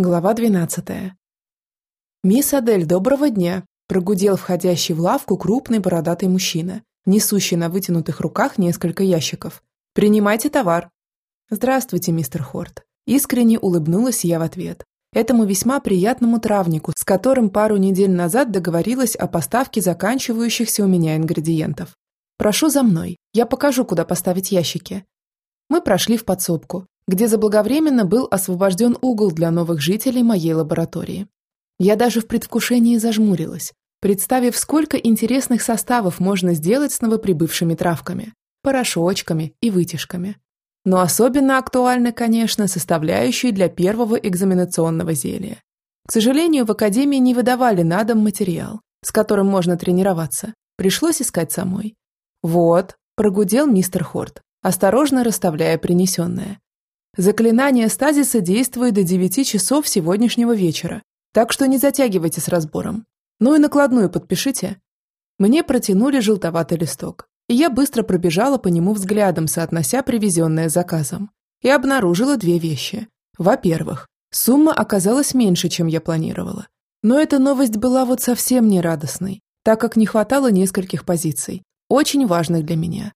Глава 12. «Мисс Адель, доброго дня!» – прогудел входящий в лавку крупный бородатый мужчина, несущий на вытянутых руках несколько ящиков. «Принимайте товар!» «Здравствуйте, мистер Хорт!» Искренне улыбнулась я в ответ. Этому весьма приятному травнику, с которым пару недель назад договорилась о поставке заканчивающихся у меня ингредиентов. «Прошу за мной, я покажу, куда поставить ящики». Мы прошли в подсобку, где заблаговременно был освобожден угол для новых жителей моей лаборатории. Я даже в предвкушении зажмурилась, представив, сколько интересных составов можно сделать с новоприбывшими травками, порошочками и вытяжками. Но особенно актуальны, конечно, составляющие для первого экзаменационного зелья. К сожалению, в академии не выдавали на дом материал, с которым можно тренироваться. Пришлось искать самой. «Вот», – прогудел мистер Хорт, осторожно расставляя принесенное. Заклинание стазиса действует до 9 часов сегодняшнего вечера, так что не затягивайте с разбором. Ну и накладную подпишите. Мне протянули желтоватый листок, и я быстро пробежала по нему взглядом, соотнося привезенное заказом. И обнаружила две вещи. Во-первых, сумма оказалась меньше, чем я планировала. Но эта новость была вот совсем не радостной, так как не хватало нескольких позиций, очень важных для меня.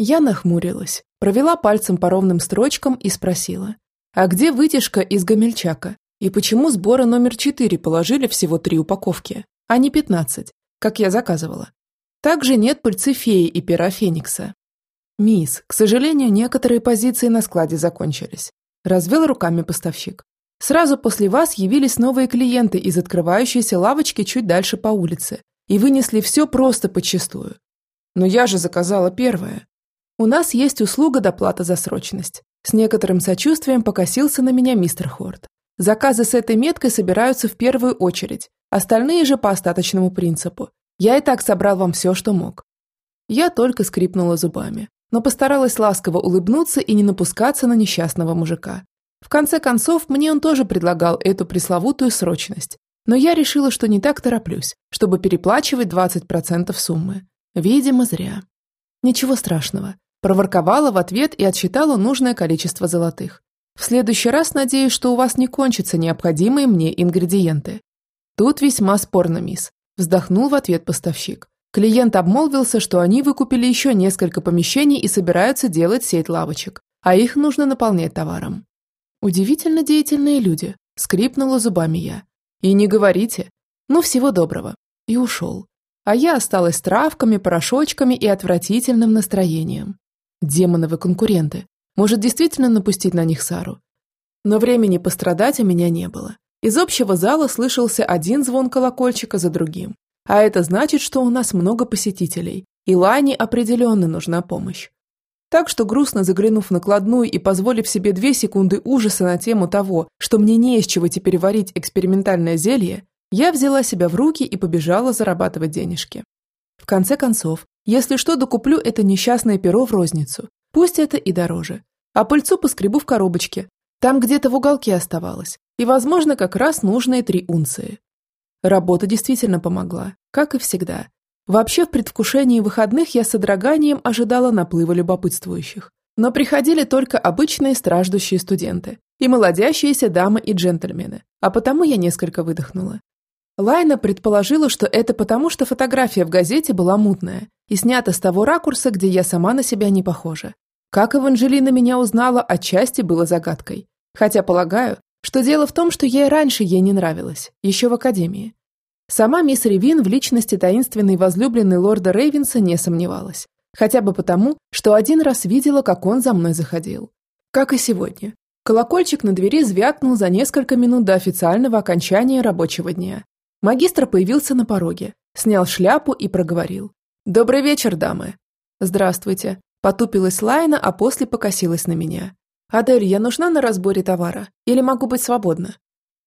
Я нахмурилась, провела пальцем по ровным строчкам и спросила, «А где вытяжка из гамельчака? И почему сбора номер четыре положили всего три упаковки, а не пятнадцать, как я заказывала? Также нет пыльцы феи и пера феникса». «Мисс, к сожалению, некоторые позиции на складе закончились», развел руками поставщик. «Сразу после вас явились новые клиенты из открывающейся лавочки чуть дальше по улице и вынесли все просто подчистую. Но я же заказала первое. У нас есть услуга доплата за срочность. С некоторым сочувствием покосился на меня мистер Хорт. Заказы с этой меткой собираются в первую очередь, остальные же по остаточному принципу. Я и так собрал вам все, что мог. Я только скрипнула зубами, но постаралась ласково улыбнуться и не напускаться на несчастного мужика. В конце концов, мне он тоже предлагал эту пресловутую срочность. Но я решила, что не так тороплюсь, чтобы переплачивать 20% суммы. Видимо, зря. Ничего страшного. Проворковала в ответ и отсчитала нужное количество золотых. В следующий раз надеюсь, что у вас не кончатся необходимые мне ингредиенты. Тут весьма спорно, мисс. Вздохнул в ответ поставщик. Клиент обмолвился, что они выкупили еще несколько помещений и собираются делать сеть лавочек, а их нужно наполнять товаром. Удивительно деятельные люди, скрипнула зубами я. И не говорите. Ну, всего доброго. И ушел. А я осталась травками, порошочками и отвратительным настроением. Демоновы конкуренты. Может, действительно напустить на них Сару? Но времени пострадать у меня не было. Из общего зала слышался один звон колокольчика за другим. А это значит, что у нас много посетителей, и Лане определенно нужна помощь. Так что, грустно заглянув в накладную и позволив себе две секунды ужаса на тему того, что мне не из чего теперь варить экспериментальное зелье, я взяла себя в руки и побежала зарабатывать денежки. В конце концов, если что, докуплю это несчастное перо в розницу. Пусть это и дороже. А пыльцу поскребу в коробочке. Там где-то в уголке оставалось. И, возможно, как раз нужные три унции. Работа действительно помогла, как и всегда. Вообще, в предвкушении выходных я с содроганием ожидала наплыва любопытствующих. Но приходили только обычные страждущие студенты и молодящиеся дамы и джентльмены, а потому я несколько выдохнула. Лайна предположила, что это потому, что фотография в газете была мутная и снята с того ракурса, где я сама на себя не похожа. Как Эванжелина меня узнала, отчасти было загадкой. Хотя полагаю, что дело в том, что ей раньше ей не нравилось, еще в академии. Сама мисс Ревин в личности таинственной возлюбленной лорда Рейвенса не сомневалась. Хотя бы потому, что один раз видела, как он за мной заходил. Как и сегодня. Колокольчик на двери звякнул за несколько минут до официального окончания рабочего дня. Магистр появился на пороге, снял шляпу и проговорил. «Добрый вечер, дамы!» «Здравствуйте!» Потупилась Лайна, а после покосилась на меня. «Адель, я нужна на разборе товара? Или могу быть свободна?»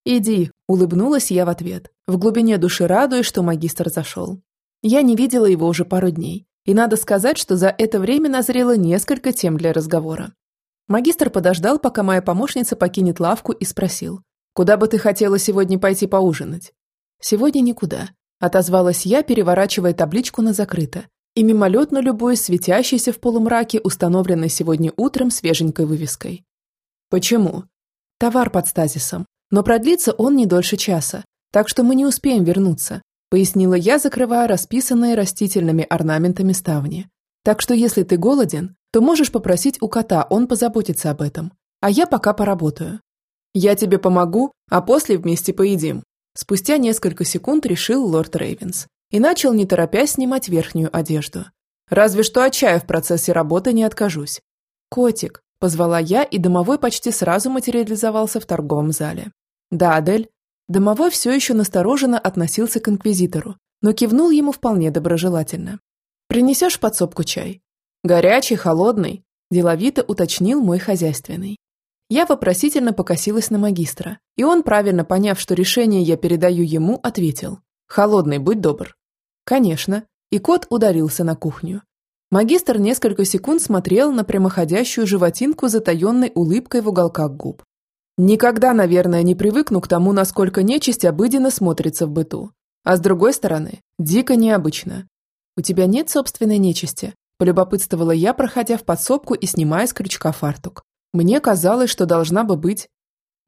«Иди», – улыбнулась я в ответ, в глубине души радуясь, что магистр зашел. Я не видела его уже пару дней, и надо сказать, что за это время назрело несколько тем для разговора. Магистр подождал, пока моя помощница покинет лавку и спросил, «Куда бы ты хотела сегодня пойти поужинать?» «Сегодня никуда», – отозвалась я, переворачивая табличку на закрыто и мимолетно любуясь светящейся в полумраке, установленной сегодня утром свеженькой вывеской. «Почему?» «Товар под стазисом. Но продлится он не дольше часа, так что мы не успеем вернуться, пояснила я, закрывая расписанные растительными орнаментами ставни. Так что если ты голоден, то можешь попросить у кота, он позаботится об этом. А я пока поработаю. Я тебе помогу, а после вместе поедим. Спустя несколько секунд решил лорд Рейвенс и начал не торопясь снимать верхнюю одежду. Разве что от чая в процессе работы не откажусь. «Котик», – позвала я, и домовой почти сразу материализовался в торговом зале. «Да, Адель». Домовой все еще настороженно относился к инквизитору, но кивнул ему вполне доброжелательно. «Принесешь подсобку чай?» «Горячий, холодный», – деловито уточнил мой хозяйственный. Я вопросительно покосилась на магистра, и он, правильно поняв, что решение я передаю ему, ответил. «Холодный, будь добр». «Конечно». И кот ударился на кухню. Магистр несколько секунд смотрел на прямоходящую животинку затаенной улыбкой в уголках губ. Никогда, наверное, не привыкну к тому, насколько нечисть обыденно смотрится в быту. А с другой стороны, дико необычно. «У тебя нет собственной нечисти?» – полюбопытствовала я, проходя в подсобку и снимая с крючка фартук. Мне казалось, что должна бы быть.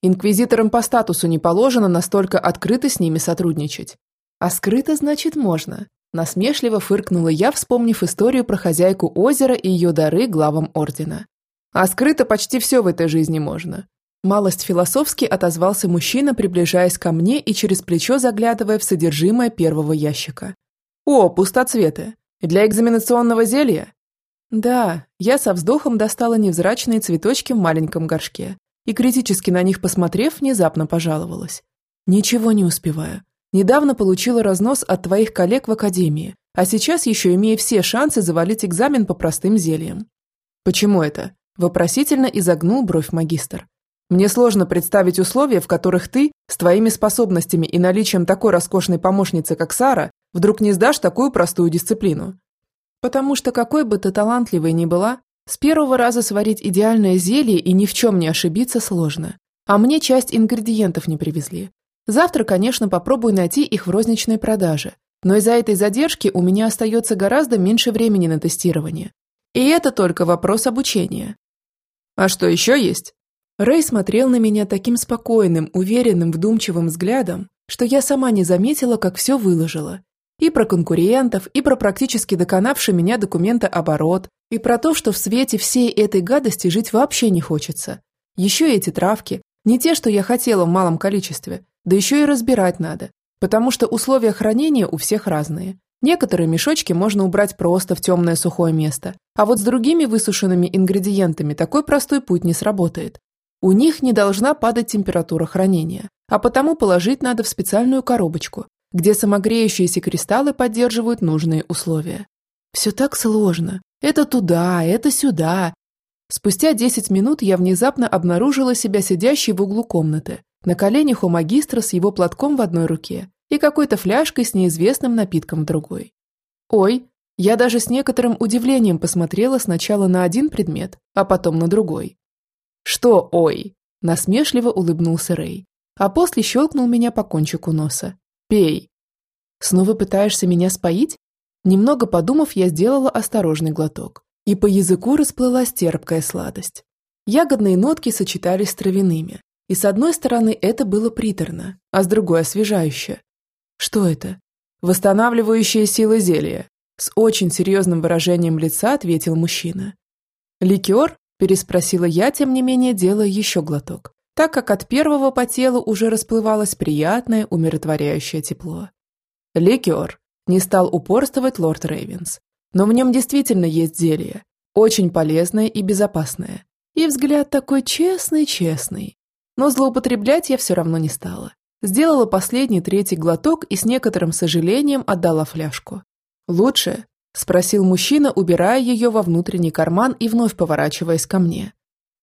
Инквизиторам по статусу не положено настолько открыто с ними сотрудничать. А скрыто, значит, можно. Насмешливо фыркнула я, вспомнив историю про хозяйку озера и ее дары главам ордена. А скрыто почти все в этой жизни можно. Малость философски отозвался мужчина, приближаясь ко мне и через плечо заглядывая в содержимое первого ящика. «О, пустоцветы! Для экзаменационного зелья? Да, я со вздохом достала невзрачные цветочки в маленьком горшке и, критически на них посмотрев, внезапно пожаловалась. Ничего не успеваю. Недавно получила разнос от твоих коллег в академии, а сейчас еще имею все шансы завалить экзамен по простым зельям. Почему это? Вопросительно изогнул бровь магистр. Мне сложно представить условия, в которых ты, с твоими способностями и наличием такой роскошной помощницы, как Сара, вдруг не сдашь такую простую дисциплину. Потому что какой бы ты талантливой ни была, с первого раза сварить идеальное зелье и ни в чем не ошибиться сложно. А мне часть ингредиентов не привезли. Завтра, конечно, попробую найти их в розничной продаже. Но из-за этой задержки у меня остается гораздо меньше времени на тестирование. И это только вопрос обучения. А что еще есть? Рэй смотрел на меня таким спокойным, уверенным, вдумчивым взглядом, что я сама не заметила, как все выложила, и про конкурентов, и про практически доконавший меня документооборот, и про то, что в свете всей этой гадости жить вообще не хочется. Еще эти травки, не те, что я хотела в малом количестве, да еще и разбирать надо, потому что условия хранения у всех разные. Некоторые мешочки можно убрать просто в темное сухое место, а вот с другими высушенными ингредиентами такой простой путь не сработает. У них не должна падать температура хранения, а потому положить надо в специальную коробочку, где самогреющиеся кристаллы поддерживают нужные условия. Все так сложно. Это туда, это сюда. Спустя 10 минут я внезапно обнаружила себя сидящей в углу комнаты, на коленях у магистра с его платком в одной руке и какой-то фляжкой с неизвестным напитком в другой. Ой, я даже с некоторым удивлением посмотрела сначала на один предмет, а потом на другой. «Что ой?» – насмешливо улыбнулся Рэй, а после щелкнул меня по кончику носа. Пей. Снова пытаешься меня споить? Немного подумав, я сделала осторожный глоток. И по языку расплылась терпкая сладость. Ягодные нотки сочетались с травяными. И с одной стороны это было приторно, а с другой освежающе. Что это? Восстанавливающая сила зелья. С очень серьезным выражением лица ответил мужчина. «Ликер?» – переспросила я, тем не менее делая еще глоток так как от первого по телу уже расплывалось приятное, умиротворяющее тепло. Ликер. Не стал упорствовать лорд Рейвенс. Но в нем действительно есть зелье. Очень полезное и безопасное. И взгляд такой честный-честный. Но злоупотреблять я все равно не стала. Сделала последний третий глоток и с некоторым сожалением отдала фляжку. «Лучше?» – спросил мужчина, убирая ее во внутренний карман и вновь поворачиваясь ко мне.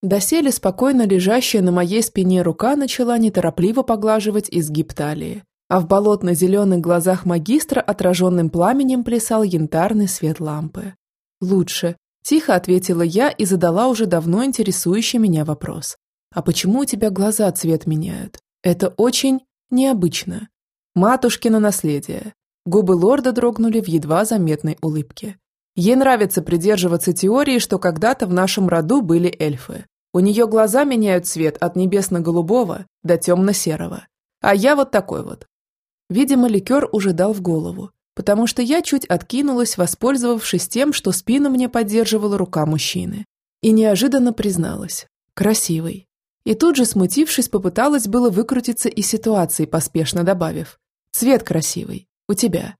Доселе спокойно лежащая на моей спине рука начала неторопливо поглаживать изгиб талии, а в болотно-зеленых глазах магистра отраженным пламенем плясал янтарный свет лампы. «Лучше», – тихо ответила я и задала уже давно интересующий меня вопрос. «А почему у тебя глаза цвет меняют? Это очень необычно». Матушкино наследие. Губы лорда дрогнули в едва заметной улыбке. Ей нравится придерживаться теории, что когда-то в нашем роду были эльфы. У нее глаза меняют цвет от небесно-голубого до темно-серого. А я вот такой вот. Видимо, ликер уже дал в голову, потому что я чуть откинулась, воспользовавшись тем, что спину мне поддерживала рука мужчины. И неожиданно призналась. Красивый. И тут же, смутившись, попыталась было выкрутиться из ситуации, поспешно добавив. «Цвет красивый. У тебя».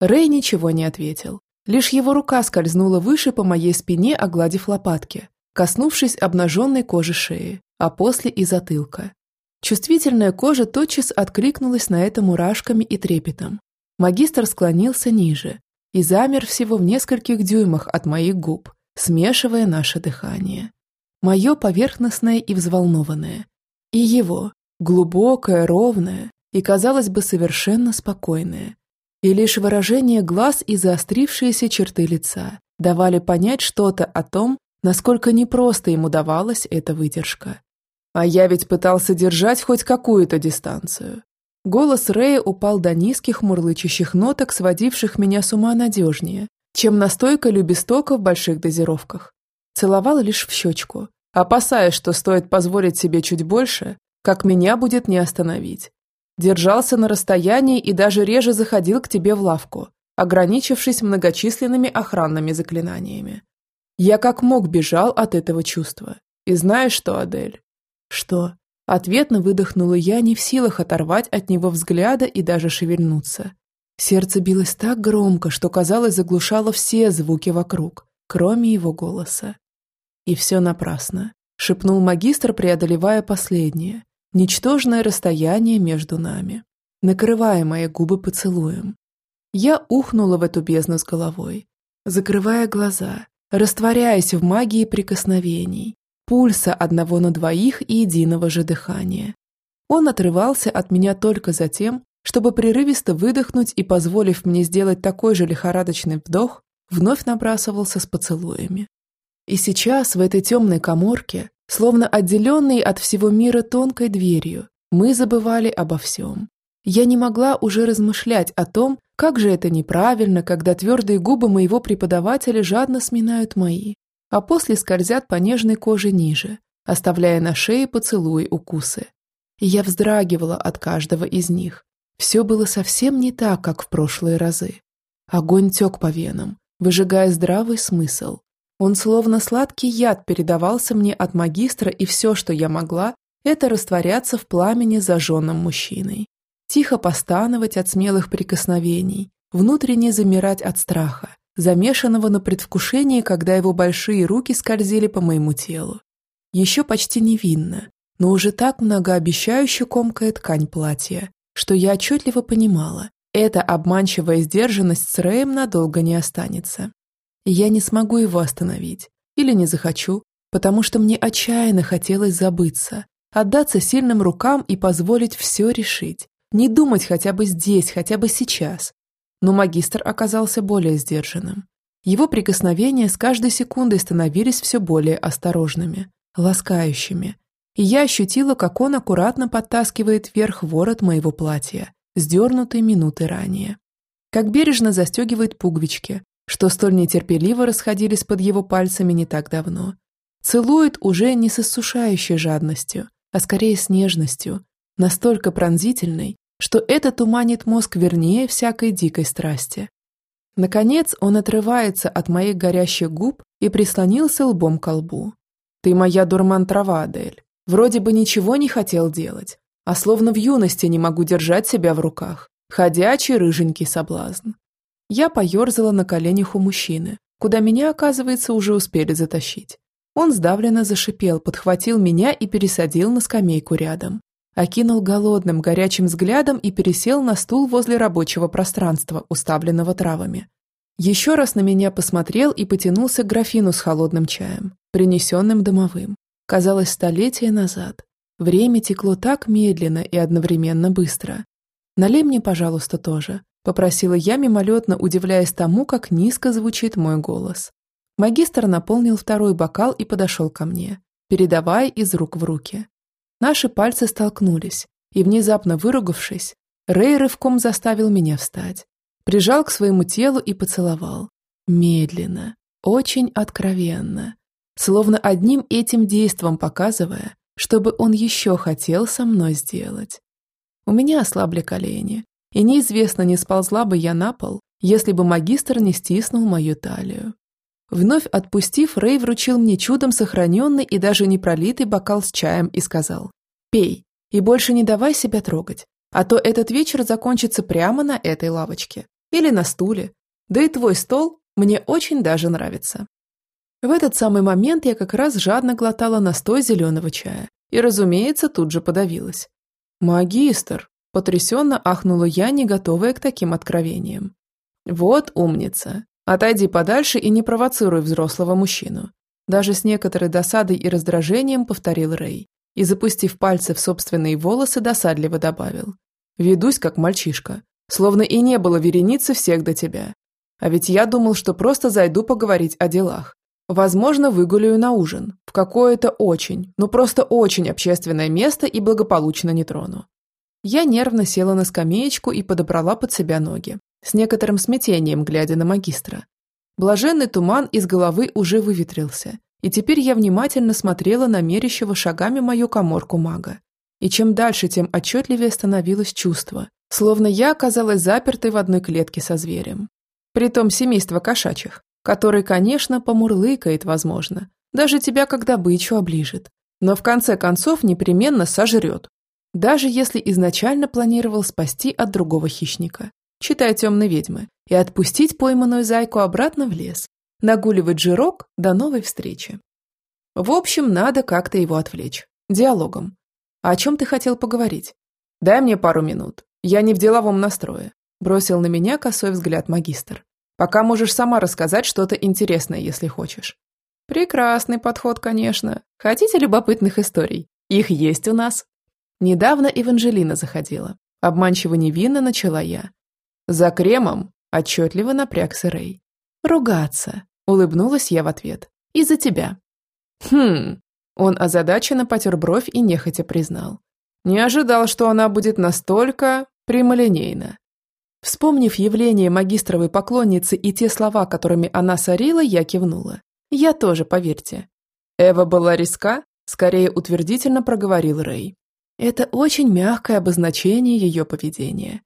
Рэй ничего не ответил. Лишь его рука скользнула выше по моей спине, огладив лопатки, коснувшись обнаженной кожи шеи, а после и затылка. Чувствительная кожа тотчас откликнулась на это мурашками и трепетом. Магистр склонился ниже и замер всего в нескольких дюймах от моих губ, смешивая наше дыхание. Мое поверхностное и взволнованное. И его, глубокое, ровное и, казалось бы, совершенно спокойное. И лишь выражение глаз и заострившиеся черты лица давали понять что-то о том, насколько непросто ему давалась эта выдержка. А я ведь пытался держать хоть какую-то дистанцию. Голос Рэя упал до низких мурлычащих ноток, сводивших меня с ума надежнее, чем настойка любистока в больших дозировках. Целовал лишь в щечку, опасаясь, что стоит позволить себе чуть больше, как меня будет не остановить. Держался на расстоянии и даже реже заходил к тебе в лавку, ограничившись многочисленными охранными заклинаниями. Я как мог бежал от этого чувства. И знаешь что, Адель? Что? Ответно выдохнула я, не в силах оторвать от него взгляда и даже шевельнуться. Сердце билось так громко, что, казалось, заглушало все звуки вокруг, кроме его голоса. И все напрасно, шепнул магистр, преодолевая последнее, ничтожное расстояние между нами, накрывая мои губы поцелуем. Я ухнула в эту бездну с головой, закрывая глаза, растворяясь в магии прикосновений, пульса одного на двоих и единого же дыхания. Он отрывался от меня только за тем, чтобы прерывисто выдохнуть и, позволив мне сделать такой же лихорадочный вдох, вновь набрасывался с поцелуями. И сейчас в этой темной коморке, словно отделенной от всего мира тонкой дверью, мы забывали обо всем. Я не могла уже размышлять о том, как же это неправильно, когда твердые губы моего преподавателя жадно сминают мои, а после скользят по нежной коже ниже, оставляя на шее поцелуи укусы. Я вздрагивала от каждого из них, все было совсем не так, как в прошлые разы. Огонь тек по венам, выжигая здравый смысл. Он словно сладкий яд передавался мне от магистра, и все, что я могла, это растворяться в пламени зажженным мужчиной. Тихо постановать от смелых прикосновений, внутренне замирать от страха, замешанного на предвкушении, когда его большие руки скользили по моему телу. Еще почти невинно, но уже так многообещающе комкая ткань платья, что я отчетливо понимала, эта обманчивая сдержанность с Рэем надолго не останется. Я не смогу его остановить. Или не захочу, потому что мне отчаянно хотелось забыться, отдаться сильным рукам и позволить все решить. Не думать хотя бы здесь, хотя бы сейчас. Но магистр оказался более сдержанным. Его прикосновения с каждой секундой становились все более осторожными, ласкающими, и я ощутила, как он аккуратно подтаскивает вверх ворот моего платья, сдернутый минуты ранее. Как бережно застегивает пуговички, что столь нетерпеливо расходились под его пальцами не так давно. Целует уже не с иссушающей жадностью, а скорее с нежностью, настолько пронзительной, что это туманит мозг вернее всякой дикой страсти. Наконец он отрывается от моих горящих губ и прислонился лбом к лбу. «Ты моя дурман-трава, Адель. Вроде бы ничего не хотел делать, а словно в юности не могу держать себя в руках. Ходячий рыженький соблазн. Я поерзала на коленях у мужчины, куда меня, оказывается, уже успели затащить. Он сдавленно зашипел, подхватил меня и пересадил на скамейку рядом. Окинул голодным, горячим взглядом и пересел на стул возле рабочего пространства, уставленного травами. Еще раз на меня посмотрел и потянулся к графину с холодным чаем, принесенным домовым. Казалось, столетия назад. Время текло так медленно и одновременно быстро. «Налей мне, пожалуйста, тоже», – попросила я мимолетно, удивляясь тому, как низко звучит мой голос. Магистр наполнил второй бокал и подошел ко мне, передавая из рук в руки. Наши пальцы столкнулись, и, внезапно выругавшись, Рэй рывком заставил меня встать. Прижал к своему телу и поцеловал. Медленно, очень откровенно, словно одним этим действом показывая, чтобы он еще хотел со мной сделать. У меня ослабли колени, и неизвестно, не сползла бы я на пол, если бы магистр не стиснул мою талию. Вновь отпустив, Рэй вручил мне чудом сохраненный и даже не пролитый бокал с чаем и сказал «Пей, и больше не давай себя трогать, а то этот вечер закончится прямо на этой лавочке или на стуле. Да и твой стол мне очень даже нравится». В этот самый момент я как раз жадно глотала настой зеленого чая и, разумеется, тут же подавилась. «Магистр!» – потрясенно ахнула я, не готовая к таким откровениям. «Вот умница! Отойди подальше и не провоцируй взрослого мужчину!» Даже с некоторой досадой и раздражением повторил Рэй и, запустив пальцы в собственные волосы, досадливо добавил. «Ведусь, как мальчишка, словно и не было вереницы всех до тебя. А ведь я думал, что просто зайду поговорить о делах. Возможно, выгуляю на ужин, в какое-то очень, ну просто очень общественное место и благополучно не трону. Я нервно села на скамеечку и подобрала под себя ноги, с некоторым смятением глядя на магистра. Блаженный туман из головы уже выветрился, и теперь я внимательно смотрела на мерящего шагами мою коморку мага. И чем дальше, тем отчетливее становилось чувство, словно я оказалась запертой в одной клетке со зверем. Притом семейство кошачьих, который, конечно, помурлыкает, возможно, даже тебя как добычу оближет, но в конце концов непременно сожрет, даже если изначально планировал спасти от другого хищника, читая темной ведьмы, и отпустить пойманную зайку обратно в лес, нагуливать жирок до новой встречи. В общем, надо как-то его отвлечь. Диалогом. А о чем ты хотел поговорить? Дай мне пару минут. Я не в деловом настрое. Бросил на меня косой взгляд магистр. Пока можешь сама рассказать что-то интересное, если хочешь. Прекрасный подход, конечно. Хотите любопытных историй? Их есть у нас. Недавно Эванжелина заходила. Обманчиво невинно начала я. За кремом отчетливо напрягся Рэй. Ругаться. Улыбнулась я в ответ. Из-за тебя. Хм. Он озадаченно потер бровь и нехотя признал. Не ожидал, что она будет настолько прямолинейна. Вспомнив явление магистровой поклонницы и те слова, которыми она сорила, я кивнула. Я тоже, поверьте. Эва была риска, скорее утвердительно проговорил Рэй. Это очень мягкое обозначение ее поведения.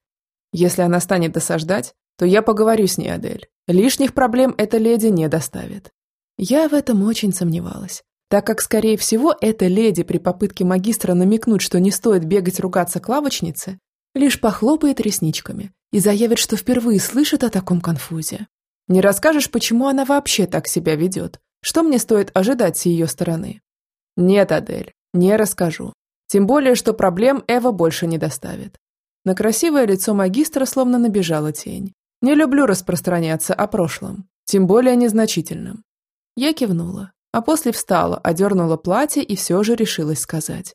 Если она станет досаждать, то я поговорю с ней, Адель. Лишних проблем эта леди не доставит. Я в этом очень сомневалась, так как, скорее всего, эта леди при попытке магистра намекнуть, что не стоит бегать ругаться к лавочнице, лишь похлопает ресничками и заявит, что впервые слышит о таком конфузе. Не расскажешь, почему она вообще так себя ведет? Что мне стоит ожидать с ее стороны? Нет, Адель, не расскажу. Тем более, что проблем Эва больше не доставит. На красивое лицо магистра словно набежала тень. Не люблю распространяться о прошлом, тем более незначительном. Я кивнула, а после встала, одернула платье и все же решилась сказать.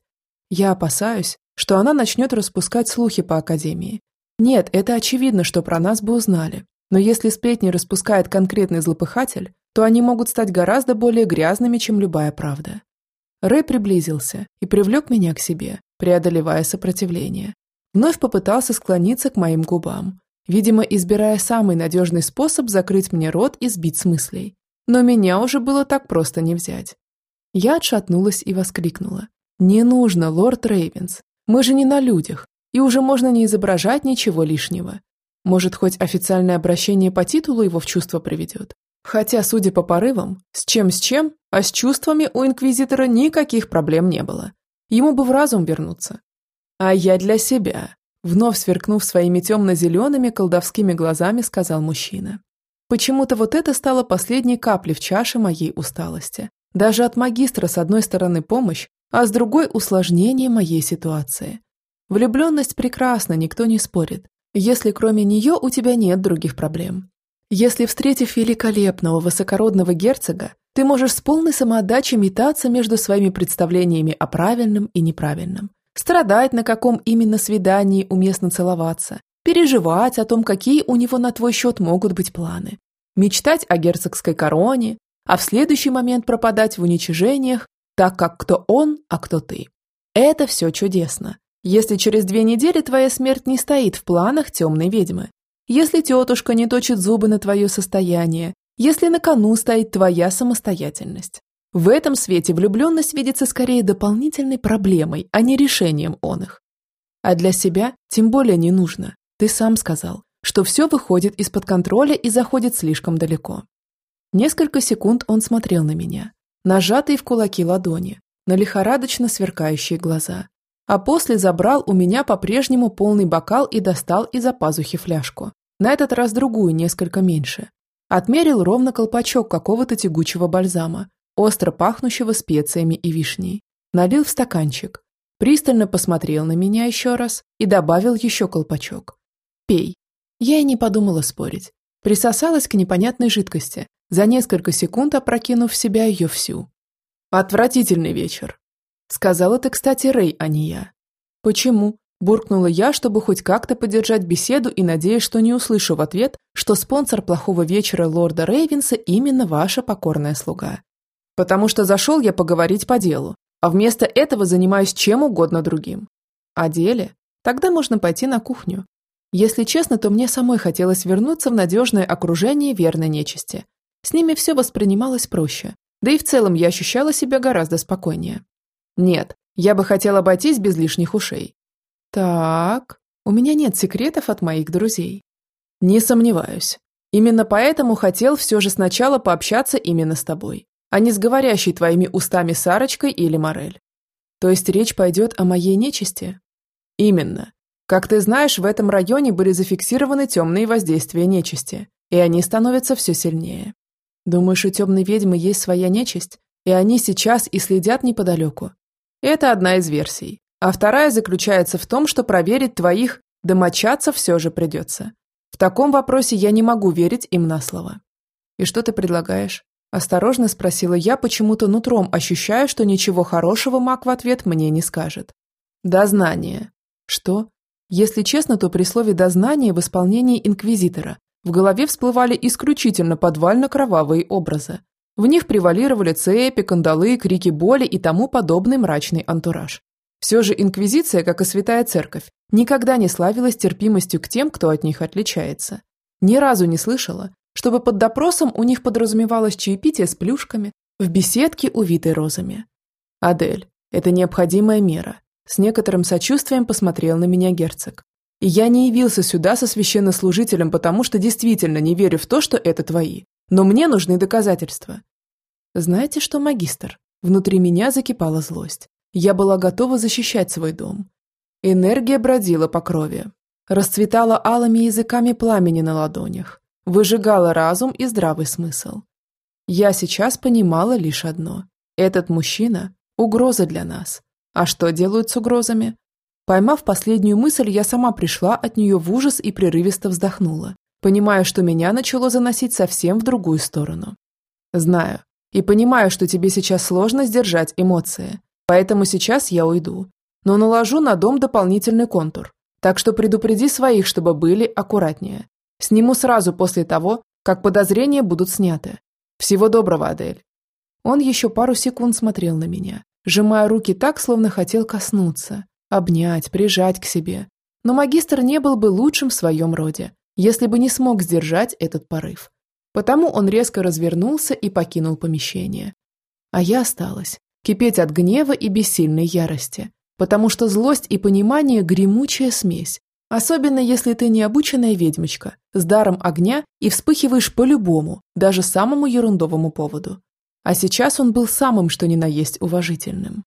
Я опасаюсь, что она начнет распускать слухи по Академии, нет, это очевидно, что про нас бы узнали. Но если сплетни распускает конкретный злопыхатель, то они могут стать гораздо более грязными, чем любая правда. Рэй приблизился и привлек меня к себе, преодолевая сопротивление. Вновь попытался склониться к моим губам, видимо, избирая самый надежный способ закрыть мне рот и сбить с мыслей. Но меня уже было так просто не взять. Я отшатнулась и воскликнула. «Не нужно, лорд Рейвенс. Мы же не на людях и уже можно не изображать ничего лишнего. Может, хоть официальное обращение по титулу его в чувство приведет. Хотя, судя по порывам, с чем с чем, а с чувствами у инквизитора никаких проблем не было. Ему бы в разум вернуться. А я для себя, вновь сверкнув своими темно-зелеными колдовскими глазами, сказал мужчина. Почему-то вот это стало последней каплей в чаше моей усталости. Даже от магистра с одной стороны помощь, а с другой усложнение моей ситуации. Влюбленность прекрасна, никто не спорит, если кроме нее у тебя нет других проблем. Если, встретив великолепного высокородного герцога, ты можешь с полной самоотдачей метаться между своими представлениями о правильном и неправильном, страдать, на каком именно свидании уместно целоваться, переживать о том, какие у него на твой счет могут быть планы, мечтать о герцогской короне, а в следующий момент пропадать в уничижениях, так как кто он, а кто ты. Это все чудесно если через две недели твоя смерть не стоит в планах темной ведьмы, если тетушка не точит зубы на твое состояние, если на кону стоит твоя самостоятельность. В этом свете влюбленность видится скорее дополнительной проблемой, а не решением он их. А для себя тем более не нужно. Ты сам сказал, что все выходит из-под контроля и заходит слишком далеко. Несколько секунд он смотрел на меня, нажатые в кулаки ладони, на лихорадочно сверкающие глаза. А после забрал у меня по-прежнему полный бокал и достал из-за пазухи фляжку. На этот раз другую, несколько меньше. Отмерил ровно колпачок какого-то тягучего бальзама, остро пахнущего специями и вишней. Налил в стаканчик. Пристально посмотрел на меня еще раз и добавил еще колпачок. «Пей». Я и не подумала спорить. Присосалась к непонятной жидкости, за несколько секунд опрокинув в себя ее всю. «Отвратительный вечер», — сказал это, кстати, Рэй, а не я. «Почему?» – буркнула я, чтобы хоть как-то поддержать беседу и надеясь, что не услышу в ответ, что спонсор плохого вечера лорда Рейвенса именно ваша покорная слуга. «Потому что зашел я поговорить по делу, а вместо этого занимаюсь чем угодно другим. О деле? Тогда можно пойти на кухню. Если честно, то мне самой хотелось вернуться в надежное окружение верной нечисти. С ними все воспринималось проще, да и в целом я ощущала себя гораздо спокойнее. Нет, я бы хотела обойтись без лишних ушей. Так, у меня нет секретов от моих друзей. Не сомневаюсь. Именно поэтому хотел все же сначала пообщаться именно с тобой, а не с говорящей твоими устами Сарочкой или Морель. То есть речь пойдет о моей нечисти? Именно. Как ты знаешь, в этом районе были зафиксированы темные воздействия нечисти, и они становятся все сильнее. Думаешь, у темной ведьмы есть своя нечисть, и они сейчас и следят неподалеку? Это одна из версий. А вторая заключается в том, что проверить твоих домочадцев все же придется. В таком вопросе я не могу верить им на слово. И что ты предлагаешь? Осторожно спросила я, почему-то нутром ощущая, что ничего хорошего маг в ответ мне не скажет. Дознание. Что? Если честно, то при слове «дознание» в исполнении инквизитора в голове всплывали исключительно подвально-кровавые образы. В них превалировали цепи, кандалы, крики боли и тому подобный мрачный антураж. Все же инквизиция, как и святая церковь, никогда не славилась терпимостью к тем, кто от них отличается. Ни разу не слышала, чтобы под допросом у них подразумевалось чаепитие с плюшками в беседке, увитой розами. «Адель, это необходимая мера», – с некоторым сочувствием посмотрел на меня герцог. И я не явился сюда со священнослужителем, потому что действительно не верю в то, что это твои. Но мне нужны доказательства. Знаете что, магистр? Внутри меня закипала злость. Я была готова защищать свой дом. Энергия бродила по крови. Расцветала алыми языками пламени на ладонях. Выжигала разум и здравый смысл. Я сейчас понимала лишь одно. Этот мужчина – угроза для нас. А что делают с угрозами? Поймав последнюю мысль, я сама пришла от нее в ужас и прерывисто вздохнула, понимая, что меня начало заносить совсем в другую сторону. Знаю. И понимаю, что тебе сейчас сложно сдержать эмоции. Поэтому сейчас я уйду. Но наложу на дом дополнительный контур. Так что предупреди своих, чтобы были аккуратнее. Сниму сразу после того, как подозрения будут сняты. Всего доброго, Адель. Он еще пару секунд смотрел на меня, сжимая руки так, словно хотел коснуться, обнять, прижать к себе. Но магистр не был бы лучшим в своем роде, если бы не смог сдержать этот порыв. Потому он резко развернулся и покинул помещение. А я осталась, кипеть от гнева и бессильной ярости, потому что злость и понимание – гремучая смесь, особенно если ты необученная ведьмочка, с даром огня и вспыхиваешь по любому, даже самому ерундовому поводу. А сейчас он был самым что ни на есть уважительным.